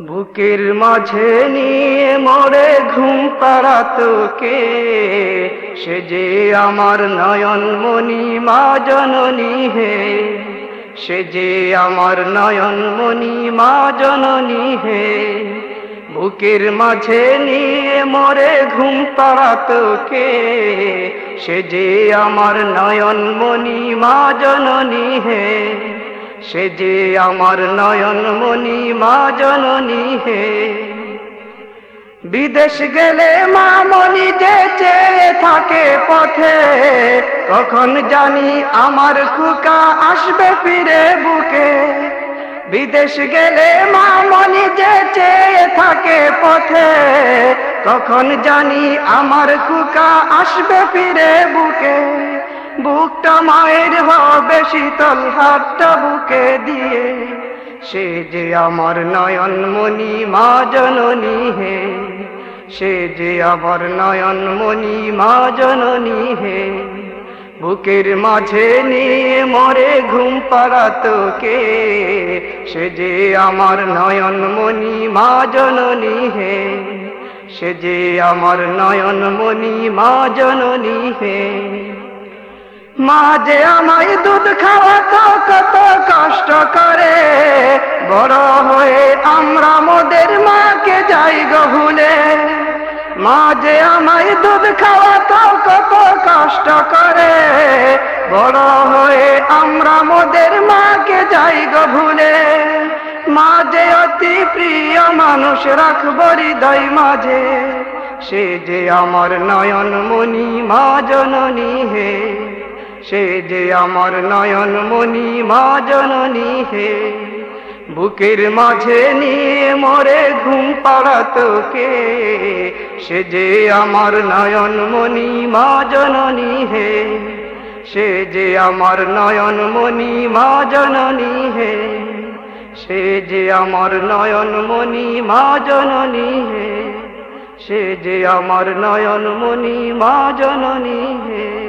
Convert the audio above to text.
বুকের মাঝে নিয়ে মরে ঘুম পাড়াতকে সে যে আমার নয়ন মণি, মা জননী হে। সে যে আমার নয়ন মণি, মা জননী হে। বুকের মাঝে নিয়ে মরে ঘুম পাড়াতকে সে যে আমার নয়ন মণি, মা জননী হে। সে যে আমার নয়ন মণি, মা জননী হে। বিদেশ গেলে মা মনি যে চেয়ে থাকে পথে, কখন জানি আমার খুকা আসবে ফিরে বুকে। বিদেশ গেলে মা মনি যে চেয়ে থাকে পথে, কখন জানি আমার খুকা আসবে ফিরে বুকে। বুকটা মায়ের হবে শীতল হাতটা বুকে দিয়ে। সে যে আমার নয়ন মণি মা জননী হে। সে যে আমার নয়ন মণি মা জননী হে। বুকের মাঝে নিয়ে মরে ঘুম পাড়াতকে সে যে আমার নয়ন মণি মা জননী হে। সে যে আমার নয়ন মণি মা জননী হে। মা যে আমায় দুধ খাওয়াতো, কত কষ্ট করে। বড় হয়ে আমরা মোদের মাকে যাই গো ভুলে মা যে আমায় দুধ খাওয়াতো, কত কষ্ট করে। বড় হয়ে আমরা মোদের মাকে যাই গো ভুলে মা যে অতি প্রিয় মানুষ রাখব হৃদয় মাঝে। সে যে আমার নয়ন মণি মা জননী হে। সে যে আমার নয়ন মণি, মা জননী হে। বুকের মাঝে নিয়ে মরে ঘুম পাড়াতকে সে যে আমার নয়ন মণি, মা জননী হে। সে যে আমার নয়ন মণি, মা জননী হে। সে যে আমার নয়ন মণি, মা জননী হে। সে যে আমার নয়ন মণি, মা জননী হে।